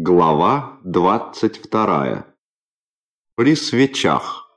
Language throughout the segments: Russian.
Глава двадцать вторая. При свечах.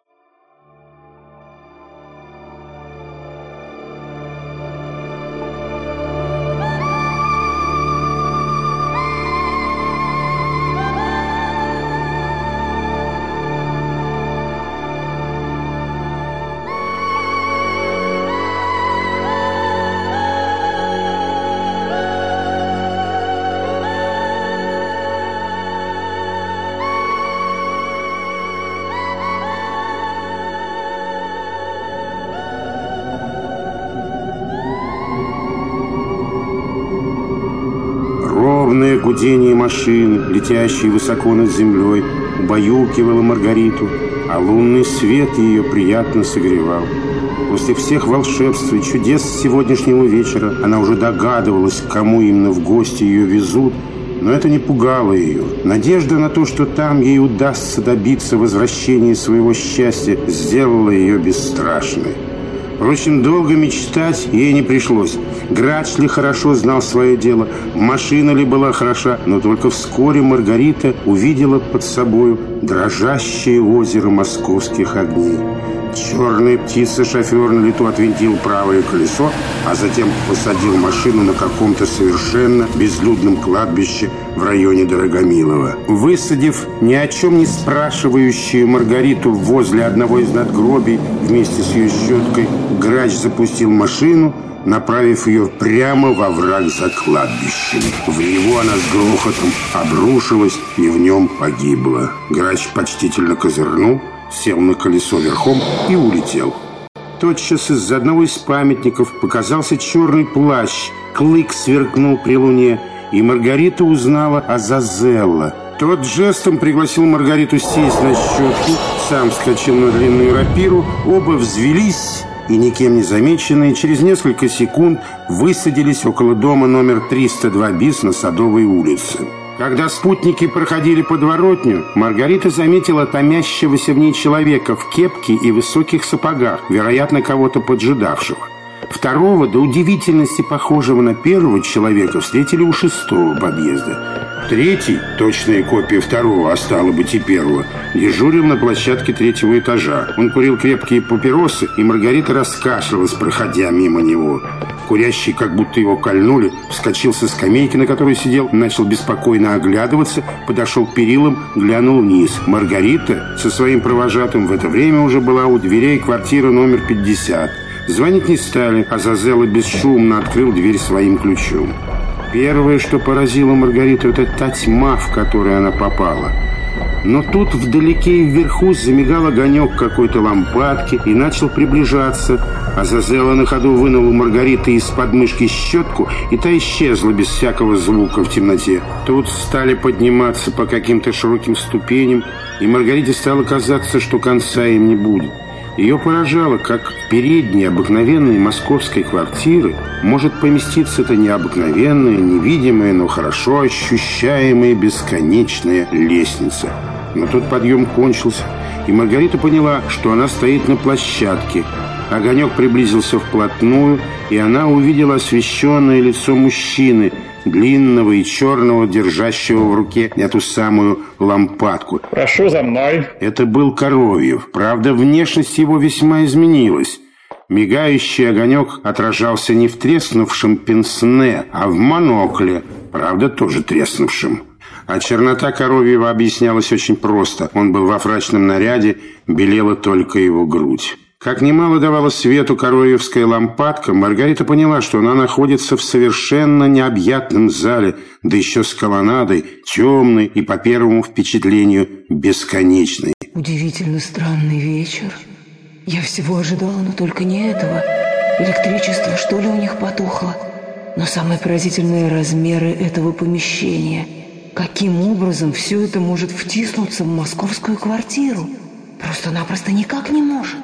Машины, летящей высоко над землей, убаюкивало Маргариту, а лунный свет ее приятно согревал. После всех волшебств и чудес сегодняшнего вечера она уже догадывалась, кому именно в гости ее везут, но это не пугало ее. Надежда на то, что там ей удастся добиться возвращения своего счастья, сделала ее бесстрашной. Впрочем, долго мечтать ей не пришлось. Грач ли хорошо знал свое дело, машина ли была хороша, но только вскоре Маргарита увидела под собою дрожащее озеро московских огней. Черная птица-шофер на лету отвинтил правое колесо, а затем посадил машину на каком-то совершенно безлюдном кладбище в районе Дорогомилова. Высадив ни о чем не спрашивающую Маргариту возле одного из надгробий вместе с ее щеткой, грач запустил машину, направив ее прямо во враг за кладбищем. В него она с грохотом обрушилась и в нем погибла. Грач почтительно козырнул, сел на колесо верхом и улетел. Тотчас из одного из памятников показался черный плащ, клык сверкнул при луне, и Маргарита узнала Азазелла. Тот жестом пригласил Маргариту сесть на щетку, сам скачал на длинную рапиру, оба взвелись и, никем не замеченные, через несколько секунд высадились около дома номер 302 БИС на Садовой улице. Когда спутники проходили подворотню, Маргарита заметила томящегося в ней человека в кепке и высоких сапогах, вероятно, кого-то поджидавшего. Второго, до удивительности похожего на первого человека, встретили у шестого подъезда. Третий, точная копия второго, а стало быть и первого, дежурил на площадке третьего этажа. Он курил крепкие папиросы, и Маргарита раскашлялась, проходя мимо него. Курящий, как будто его кольнули, вскочил со скамейки, на которой сидел, начал беспокойно оглядываться, подошел к перилам, глянул вниз. Маргарита со своим провожатым в это время уже была у дверей квартиры номер 50. Звонить не стали, а Зазела бесшумно открыл дверь своим ключом. Первое, что поразило Маргариту, это та тьма, в которую она попала. Но тут вдалеке и вверху замигал огонек какой-то лампадки и начал приближаться. А Зазела на ходу вынул у Маргариты из подмышки щетку, и та исчезла без всякого звука в темноте. Тут стали подниматься по каким-то широким ступеням, и Маргарите стало казаться, что конца им не будет. Ее поражало, как в передней обыкновенной московской квартиры может поместиться эта необыкновенная, невидимая, но хорошо ощущаемая бесконечная лестница. Но тот подъем кончился, и Маргарита поняла, что она стоит на площадке. Огонек приблизился вплотную, и она увидела освещенное лицо мужчины – длинного и черного, держащего в руке эту самую лампадку. «Прошу за мной». Это был Коровьев. Правда, внешность его весьма изменилась. Мигающий огонек отражался не в треснувшем пенсне, а в монокле, правда, тоже треснувшем. А чернота Коровьева объяснялась очень просто. Он был во фрачном наряде, белела только его грудь. Как немало давала свету короевская лампадка, Маргарита поняла, что она находится в совершенно необъятном зале, да еще с колоннадой, темной и, по первому впечатлению, бесконечной. Удивительно странный вечер. Я всего ожидала, но только не этого. Электричество, что ли, у них потухло? Но самые поразительные размеры этого помещения. Каким образом все это может втиснуться в московскую квартиру? Просто-напросто никак не может.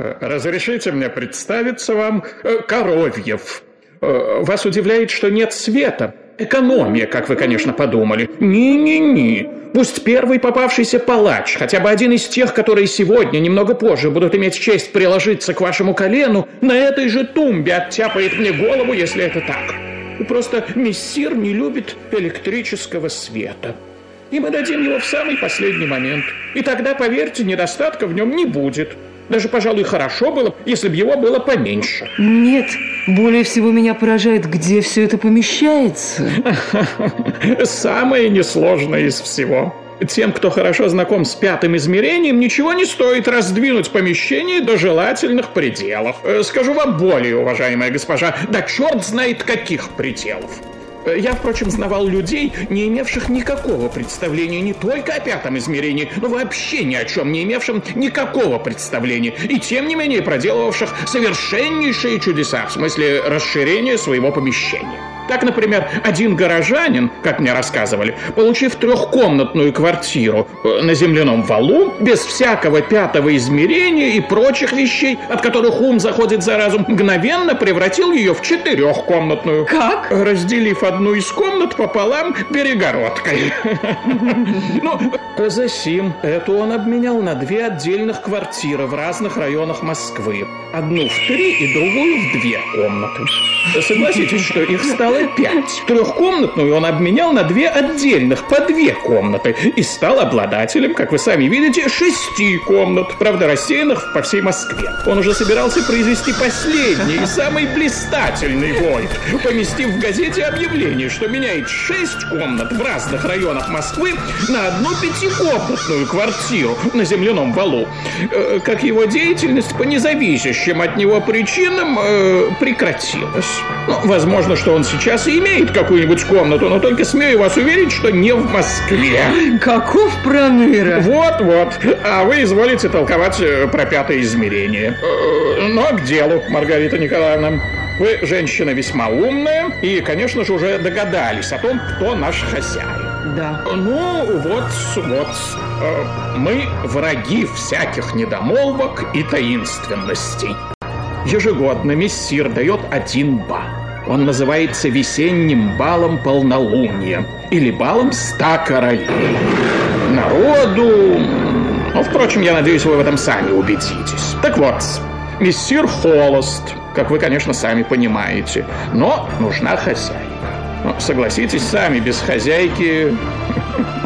Разрешите мне представиться вам э, Коровьев. Э, вас удивляет, что нет света. Экономия, как вы, конечно, подумали. Ни-ни-ни. Пусть первый попавшийся палач, хотя бы один из тех, которые сегодня, немного позже, будут иметь честь приложиться к вашему колену, на этой же тумбе оттяпает мне голову, если это так. Просто мессир не любит электрического света. и мы дадим его в самый последний момент. И тогда, поверьте, недостатка в нем не будет. Даже, пожалуй, хорошо было, если бы его было поменьше. Нет, более всего меня поражает, где все это помещается. Самое несложное из всего. Тем, кто хорошо знаком с пятым измерением, ничего не стоит раздвинуть помещение до желательных пределов. Э, скажу вам более, уважаемая госпожа, да черт знает каких пределов. Э, я, впрочем, знавал людей, не имевших никакого представления не только о пятом измерении, но вообще ни о чем не имевшим никакого представления, и тем не менее проделывавших совершеннейшие чудеса, в смысле расширения своего помещения. Так, например, один горожанин, как мне рассказывали, получив трехкомнатную квартиру э, на земляном валу, без всякого пятого измерения и прочих вещей, от которых ум заходит за разум, мгновенно превратил ее в четырехкомнатную. Как? Разделив одну из комнат пополам перегородкой. Ну, за сим эту он обменял на две отдельных квартиры в разных районах Москвы. Одну в три и другую в две комнаты. Согласитесь, что их стало пять. Трехкомнатную он обменял на две отдельных, по две комнаты, и стал обладателем, как вы сами видите, шести комнат, правда, рассеянных по всей Москве. Он уже собирался произвести последний и самый блистательный войт, поместив в газете объявление, что меняет шесть комнат в разных районах Москвы на одну пятикомнатную квартиру на земляном валу. Э, как его деятельность по независящим от него причинам э, прекратилась. Ну, возможно, что он сейчас сейчас и имеет какую-нибудь комнату, но только смею вас уверить, что не в Москве. Каков проныра? Вот-вот. А вы изволите толковать э, про пятое измерение. Э, но к делу, Маргарита Николаевна. Вы женщина весьма умная и, конечно же, уже догадались о том, кто наш хозяин. Да. Ну, вот, вот. Э, мы враги всяких недомолвок и таинственностей. Ежегодно мессир дает один бал. Он называется весенним балом полнолуния или балом ста королей. Народу... Ну, впрочем, я надеюсь, вы в этом сами убедитесь. Так вот, мессир холост, как вы, конечно, сами понимаете, но нужна хозяйка. Ну, согласитесь сами, без хозяйки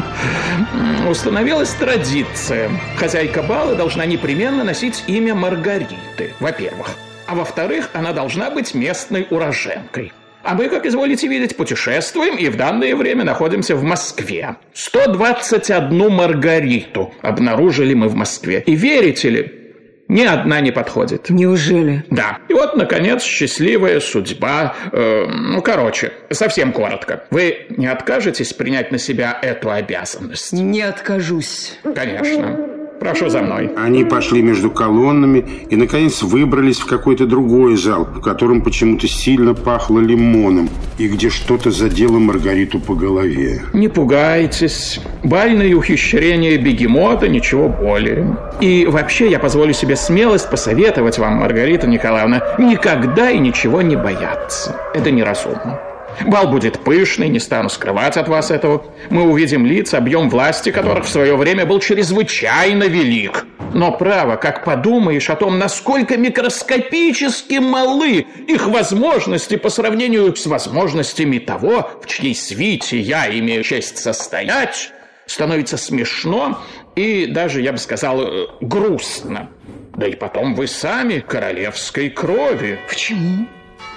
установилась традиция. Хозяйка бала должна непременно носить имя Маргариты, во-первых. А во-вторых, она должна быть местной уроженкой. А мы, как изволите видеть, путешествуем и в данное время находимся в Москве. 121 Маргариту обнаружили мы в Москве. И верите ли, ни одна не подходит. Неужели? Да. И вот, наконец, счастливая судьба. Э, ну, короче, совсем коротко. Вы не откажетесь принять на себя эту обязанность? Не откажусь. Конечно. Прошу за мной. Они пошли между колоннами и, наконец, выбрались в какой-то другой зал, в котором почему-то сильно пахло лимоном и где что-то задело Маргариту по голове. Не пугайтесь. Бальные ухищрения бегемота, ничего более. И вообще я позволю себе смелость посоветовать вам, Маргарита Николаевна, никогда и ничего не бояться. Это неразумно. Бал будет пышный, не стану скрывать от вас этого. Мы увидим лица, объем власти которых в свое время был чрезвычайно велик. Но право, как подумаешь о том, насколько микроскопически малы их возможности по сравнению с возможностями того, в чьей свите я имею честь состоять, становится смешно и даже, я бы сказал, э, грустно. Да и потом вы сами королевской крови. Почему?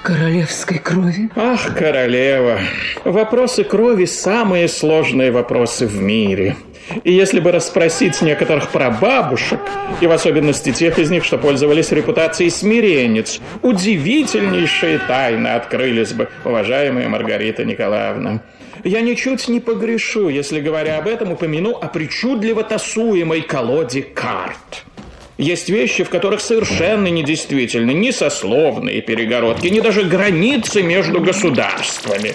Королевской крови? Ах, королева, вопросы крови – самые сложные вопросы в мире. И если бы расспросить некоторых прабабушек, и в особенности тех из них, что пользовались репутацией смиренец, удивительнейшие тайны открылись бы, уважаемая Маргарита Николаевна. Я ничуть не погрешу, если, говоря об этом, упомяну о причудливо тасуемой колоде карт – есть вещи, в которых совершенно недействительны ни сословные перегородки, ни даже границы между государствами.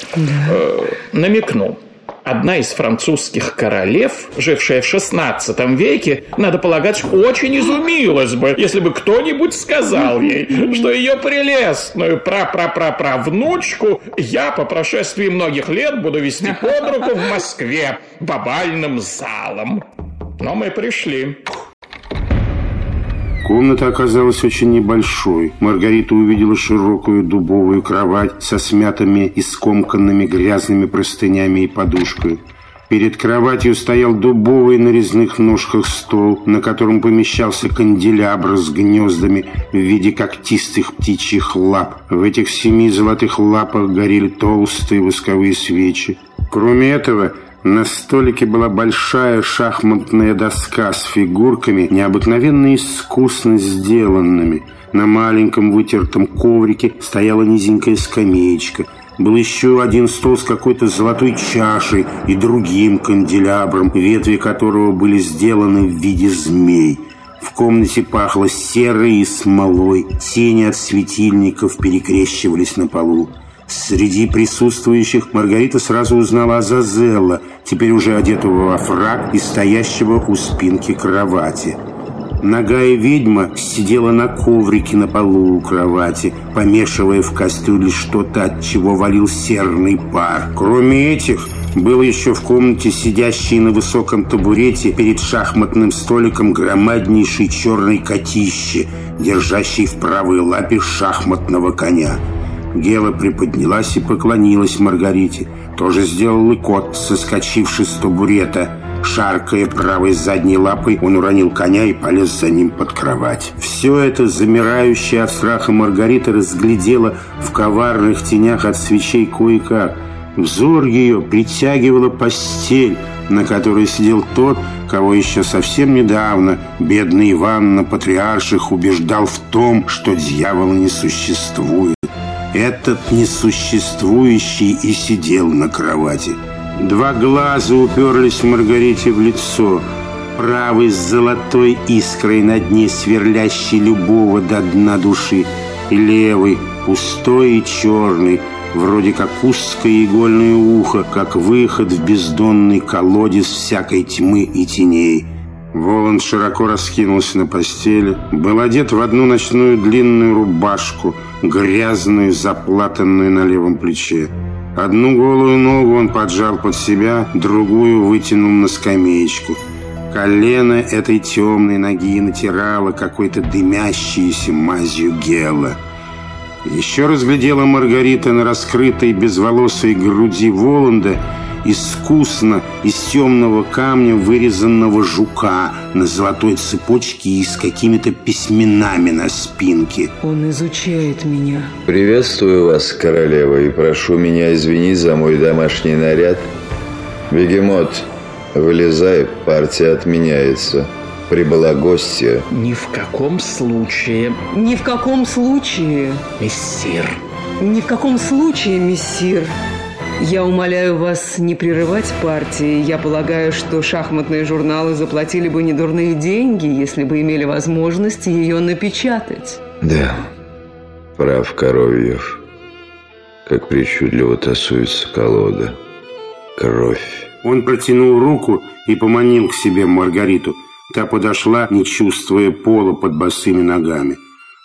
Э, намекну. Одна из французских королев, жившая в XVI веке, надо полагать, очень изумилась бы, если бы кто-нибудь сказал ей, что ее прелестную пра-пра-пра-пра-внучку я по прошествии многих лет буду вести под руку в Москве по бальным залам. Но мы пришли. Комната оказалась очень небольшой. Маргарита увидела широкую дубовую кровать со смятыми и скомканными грязными простынями и подушкой. Перед кроватью стоял дубовый на резных ножках стол, на котором помещался канделябр с гнездами в виде когтистых птичьих лап. В этих семи золотых лапах горели толстые восковые свечи. Кроме этого, на столике была большая шахматная доска с фигурками, необыкновенно искусно сделанными. На маленьком вытертом коврике стояла низенькая скамеечка – был еще один стол с какой-то золотой чашей и другим канделябром, ветви которого были сделаны в виде змей. В комнате пахло серой и смолой. Тени от светильников перекрещивались на полу. Среди присутствующих Маргарита сразу узнала Азазелла, теперь уже одетого во фраг и стоящего у спинки кровати. Ногая ведьма сидела на коврике на полу у кровати, помешивая в кастрюле что-то, от чего валил серный пар. Кроме этих, был еще в комнате сидящий на высоком табурете перед шахматным столиком громаднейший черный котище, держащий в правой лапе шахматного коня. Гела приподнялась и поклонилась Маргарите. Тоже сделал и кот, соскочивший с табурета – Шаркая правой задней лапой, он уронил коня и полез за ним под кровать. Все это замирающая от страха Маргарита разглядела в коварных тенях от свечей кое-как. Взор ее притягивала постель, на которой сидел тот, кого еще совсем недавно бедный Иван на патриарших убеждал в том, что дьявола не существует. Этот несуществующий и сидел на кровати. Два глаза уперлись Маргарите в лицо. Правый с золотой искрой на дне, сверлящий любого до дна души. И левый, пустой и черный, вроде как узкое игольное ухо, как выход в бездонный колодец всякой тьмы и теней. Волан широко раскинулся на постели, был одет в одну ночную длинную рубашку, грязную, заплатанную на левом плече. Одну голую ногу он поджал под себя, другую вытянул на скамеечку. Колено этой темной ноги натирало какой-то дымящейся мазью гела. Еще разглядела Маргарита на раскрытой безволосой груди Воланда искусно из темного камня вырезанного жука на золотой цепочке и с какими-то письменами на спинке. Он изучает меня. Приветствую вас, королева, и прошу меня извинить за мой домашний наряд. Бегемот, вылезай, партия отменяется. Прибыла гостья. Ни в каком случае. Ни в каком случае. Мессир. Ни в каком случае, мессир. Я умоляю вас не прерывать партии. Я полагаю, что шахматные журналы заплатили бы недурные деньги, если бы имели возможность ее напечатать. Да, прав Коровьев. Как причудливо тасуется колода. Кровь. Он протянул руку и поманил к себе Маргариту. Та подошла, не чувствуя пола под босыми ногами.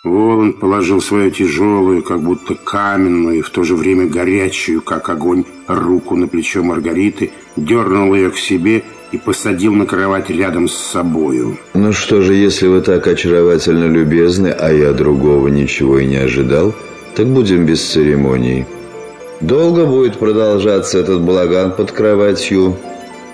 Воланд положил свою тяжелую, как будто каменную, и в то же время горячую, как огонь, руку на плечо Маргариты, дернул ее к себе и посадил на кровать рядом с собою. Ну что же, если вы так очаровательно любезны, а я другого ничего и не ожидал, так будем без церемоний. Долго будет продолжаться этот балаган под кроватью.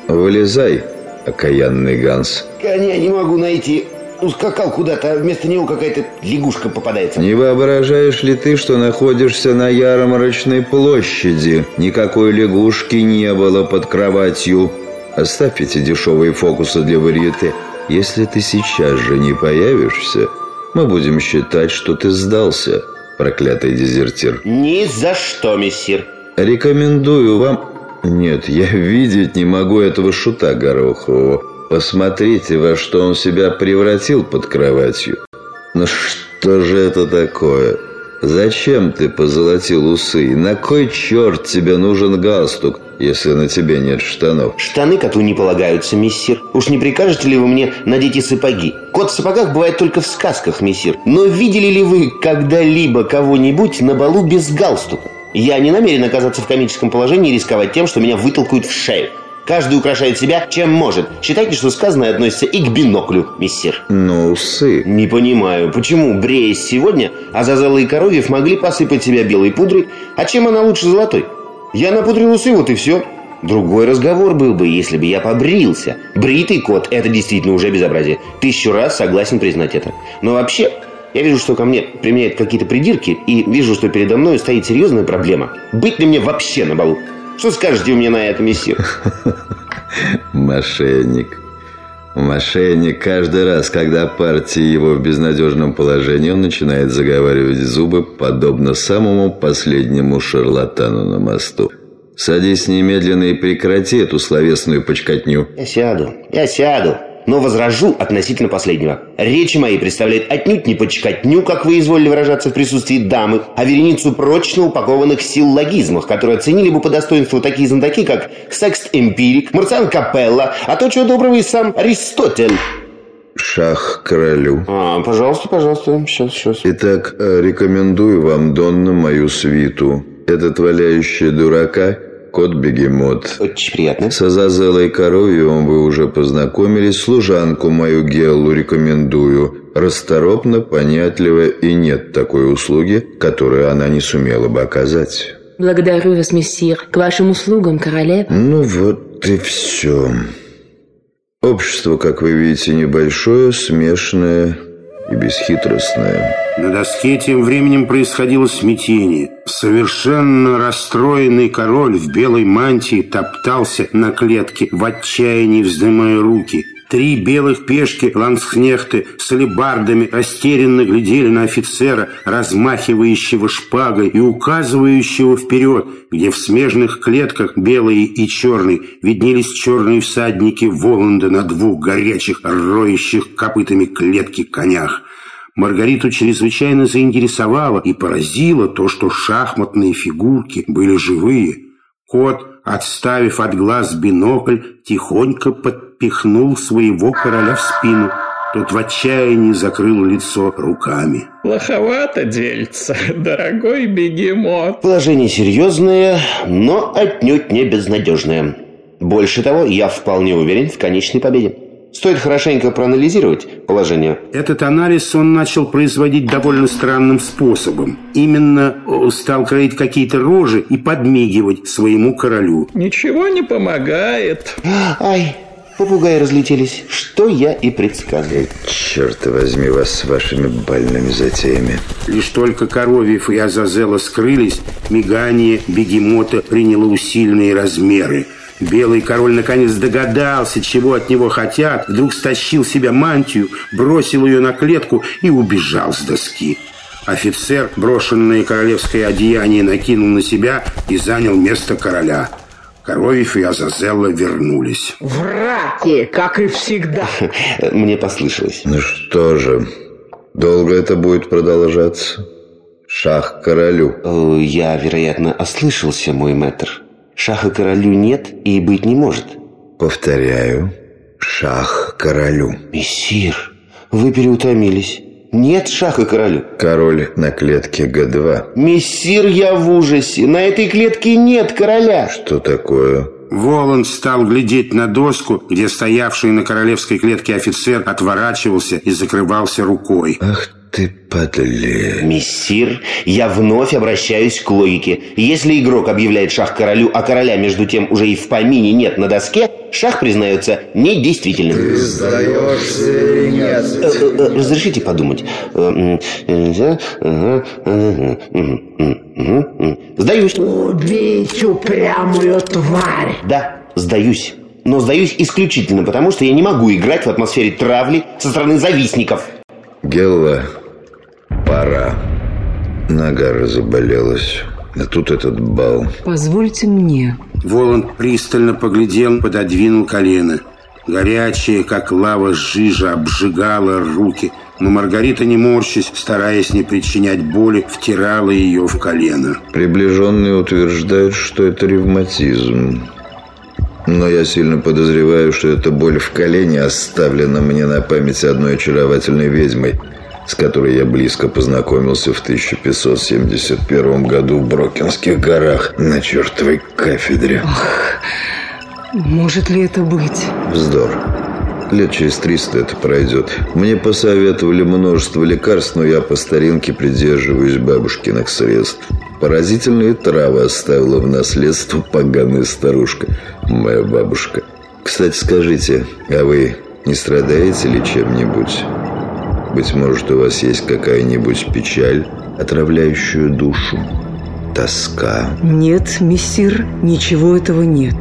Вылезай, окаянный Ганс. Коня не могу найти ускакал куда-то, а вместо него какая-то лягушка попадается. Не воображаешь ли ты, что находишься на ярмарочной площади? Никакой лягушки не было под кроватью. Оставь эти дешевые фокусы для варьете. Если ты сейчас же не появишься, мы будем считать, что ты сдался, проклятый дезертир. Ни за что, мессир. Рекомендую вам... Нет, я видеть не могу этого шута Горохового. Посмотрите, во что он себя превратил под кроватью. Ну что же это такое? Зачем ты позолотил усы? на кой черт тебе нужен галстук, если на тебе нет штанов? Штаны коту не полагаются, миссир. Уж не прикажете ли вы мне надеть и сапоги? Кот в сапогах бывает только в сказках, миссир. Но видели ли вы когда-либо кого-нибудь на балу без галстука? Я не намерен оказаться в комическом положении и рисковать тем, что меня вытолкают в шею. Каждый украшает себя чем может. Считайте, что сказанное относится и к биноклю, миссир. Ну, усы. Не понимаю, почему, бреясь сегодня, Азазелла и Коровьев могли посыпать себя белой пудрой, а чем она лучше золотой? Я напудрил усы, вот и все. Другой разговор был бы, если бы я побрился. Бритый кот – это действительно уже безобразие. Тысячу раз согласен признать это. Но вообще, я вижу, что ко мне применяют какие-то придирки, и вижу, что передо мной стоит серьезная проблема. Быть ли мне вообще на балу? Что скажете меня на это, месье? Мошенник. Мошенник каждый раз, когда партия его в безнадежном положении, он начинает заговаривать зубы, подобно самому последнему шарлатану на мосту. Садись немедленно и прекрати эту словесную почкотню. Я сяду, я сяду но возражу относительно последнего. Речи мои представляют отнюдь не почкотню, как вы изволили выражаться в присутствии дамы, а вереницу прочно упакованных силлогизмов, которые оценили бы по достоинству такие знатоки, как Секст-Эмпирик, Марциан Капелла, а то, чего доброго, и сам Аристотель. Шах королю. А, пожалуйста, пожалуйста, сейчас, сейчас. Итак, э, рекомендую вам, Донна, мою свиту. Этот валяющий дурака кот-бегемот. Очень приятно. С Азазелой Коровьевым вы уже познакомились. Служанку мою Геллу рекомендую. Расторопно, понятливо и нет такой услуги, которую она не сумела бы оказать. Благодарю вас, мессир. К вашим услугам, королева. Ну вот и все. Общество, как вы видите, небольшое, смешное и бесхитростное. На доске тем временем происходило смятение. Совершенно расстроенный король в белой мантии топтался на клетке, в отчаянии вздымая руки. Три белых пешки ланскнехты с алебардами растерянно глядели на офицера, размахивающего шпагой и указывающего вперед, где в смежных клетках белые и черные виднелись черные всадники Воланда на двух горячих, роющих копытами клетки конях. Маргариту чрезвычайно заинтересовало и поразило то, что шахматные фигурки были живые. Кот, отставив от глаз бинокль, тихонько подпихнул своего короля в спину. Тот в отчаянии закрыл лицо руками. Плоховато дельца, дорогой бегемот. Положение серьезное, но отнюдь не безнадежное. Больше того, я вполне уверен в конечной победе. Стоит хорошенько проанализировать положение. Этот анализ он начал производить довольно странным способом. Именно э, стал кроить какие-то рожи и подмигивать своему королю. Ничего не помогает. Ай, попугаи разлетелись. Что я и предсказывал. Черт возьми вас с вашими больными затеями. Лишь только Коровьев и Азазела скрылись, мигание бегемота приняло усиленные размеры. Белый король наконец догадался, чего от него хотят, вдруг стащил себя мантию, бросил ее на клетку и убежал с доски. Офицер, брошенное королевское одеяние, накинул на себя и занял место короля. Коровьев и Азазелла вернулись. Враки, как и всегда. Мне послышалось. Ну что же, долго это будет продолжаться? Шах королю. Я, вероятно, ослышался, мой мэтр. Шаха королю нет и быть не может. Повторяю, шах королю. Мессир, вы переутомились. Нет шаха королю. Король на клетке Г2. Мессир, я в ужасе. На этой клетке нет короля. Что такое? Воланд стал глядеть на доску, где стоявший на королевской клетке офицер отворачивался и закрывался рукой. Ах ты подлец. Мессир, я вновь обращаюсь к логике. Если игрок объявляет шах королю, а короля между тем уже и в помине нет на доске, шах признается недействительным. Ты сдаешься или нет? Э, э, э, Разрешите подумать. Э. Сдаюсь. Убить упрямую тварь. Да, сдаюсь. Но сдаюсь исключительно потому, что я не могу играть в атмосфере травли со стороны завистников. Гелла, пора. Нога разоболелась. А тут этот бал. Позвольте мне. Воланд пристально поглядел, пододвинул колено. Горячая, как лава жижа, обжигала руки. Но Маргарита, не морщись, стараясь не причинять боли, втирала ее в колено. Приближенные утверждают, что это ревматизм. Но я сильно подозреваю, что эта боль в колене оставлена мне на память одной очаровательной ведьмой, с которой я близко познакомился в 1571 году в Брокинских горах на чертовой кафедре. Может ли это быть? Вздор. Лет через 300 это пройдет. Мне посоветовали множество лекарств, но я по старинке придерживаюсь бабушкиных средств. Поразительные травы оставила в наследство поганая старушка, моя бабушка. Кстати, скажите, а вы не страдаете ли чем-нибудь? Быть может, у вас есть какая-нибудь печаль, отравляющую душу? Тоска? Нет, мессир, ничего этого нет.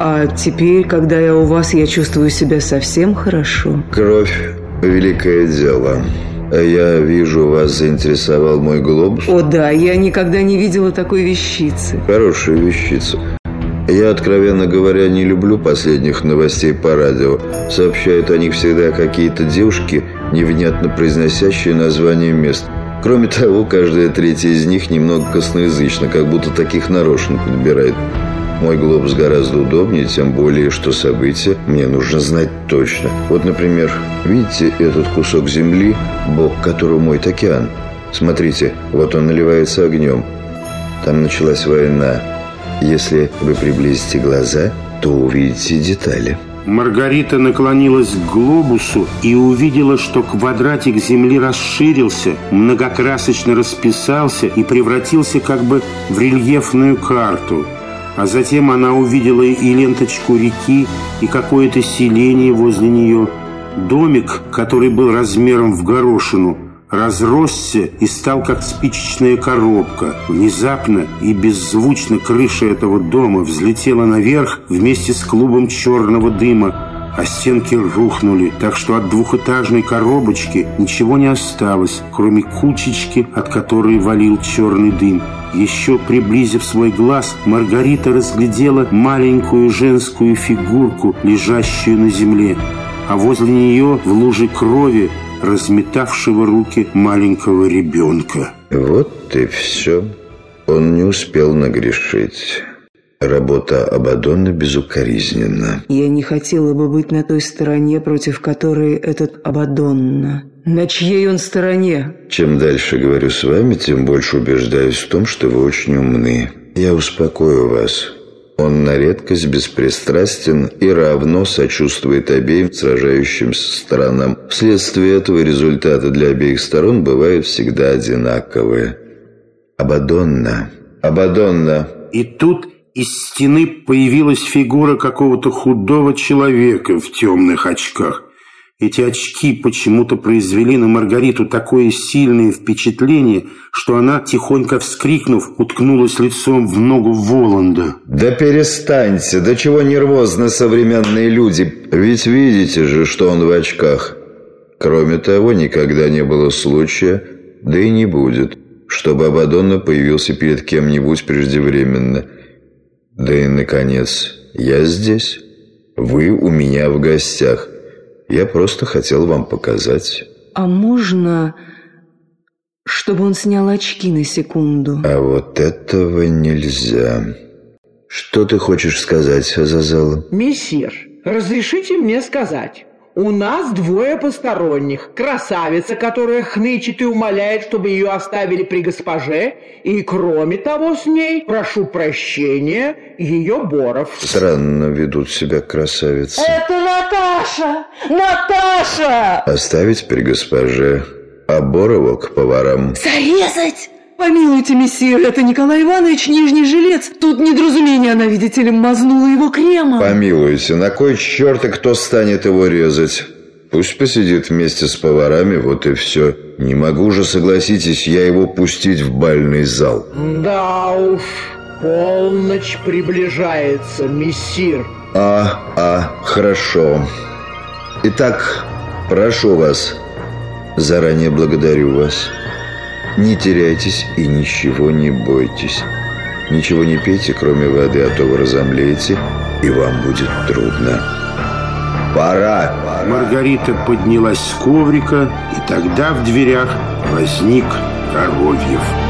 А теперь, когда я у вас, я чувствую себя совсем хорошо. Кровь – великое дело. Я вижу, вас заинтересовал мой глобус. О да, я никогда не видела такой вещицы. Хорошая вещица. Я, откровенно говоря, не люблю последних новостей по радио. Сообщают о них всегда какие-то девушки, невнятно произносящие названия мест. Кроме того, каждая третья из них немного косноязычна, как будто таких нарочно подбирает. Мой глобус гораздо удобнее, тем более, что события мне нужно знать точно. Вот, например, видите этот кусок земли, бок которого мой океан? Смотрите, вот он наливается огнем. Там началась война. Если вы приблизите глаза, то увидите детали. Маргарита наклонилась к глобусу и увидела, что квадратик земли расширился, многокрасочно расписался и превратился как бы в рельефную карту – а затем она увидела и ленточку реки, и какое-то селение возле нее. Домик, который был размером в горошину, разросся и стал как спичечная коробка. Внезапно и беззвучно крыша этого дома взлетела наверх вместе с клубом черного дыма, а стенки рухнули, так что от двухэтажной коробочки ничего не осталось, кроме кучечки, от которой валил черный дым. Еще приблизив свой глаз, Маргарита разглядела маленькую женскую фигурку, лежащую на земле, а возле нее в луже крови разметавшего руки маленького ребенка. Вот и все. Он не успел нагрешить. Работа Абадона безукоризненна. Я не хотела бы быть на той стороне, против которой этот Абадонна. На чьей он стороне? Чем дальше говорю с вами, тем больше убеждаюсь в том, что вы очень умны. Я успокою вас. Он на редкость беспристрастен и равно сочувствует обеим сражающимся сторонам. Вследствие этого результаты для обеих сторон бывают всегда одинаковые. Абадонна. Абадонна. И тут из стены появилась фигура какого-то худого человека в темных очках. Эти очки почему-то произвели на Маргариту такое сильное впечатление, что она, тихонько вскрикнув, уткнулась лицом в ногу Воланда. «Да перестаньте! Да чего нервозны современные люди! Ведь видите же, что он в очках!» Кроме того, никогда не было случая, да и не будет, чтобы Абадонна появился перед кем-нибудь преждевременно – да и, наконец, я здесь. Вы у меня в гостях. Я просто хотел вам показать. А можно, чтобы он снял очки на секунду? А вот этого нельзя. Что ты хочешь сказать, Азазала? Мессир, разрешите мне сказать. У нас двое посторонних. Красавица, которая хнычет и умоляет, чтобы ее оставили при госпоже. И, кроме того, с ней, прошу прощения, ее Боров. Странно ведут себя красавицы. Это Наташа! Наташа! Оставить при госпоже, а Борова к поварам. Зарезать! Помилуйте, мессир, это Николай Иванович нижний жилец. Тут недоразумение, она, видите ли, мазнула его кремом. Помилуйте, на кой черт и кто станет его резать? Пусть посидит вместе с поварами, вот и все. Не могу же, согласитесь, я его пустить в бальный зал. Да уж, полночь приближается, мессир. А, а, хорошо. Итак, прошу вас, заранее благодарю вас. Не теряйтесь и ничего не бойтесь. Ничего не пейте, кроме воды, а то вы разомлеете, и вам будет трудно. Пора! Маргарита поднялась с коврика, и тогда в дверях возник Коровьев.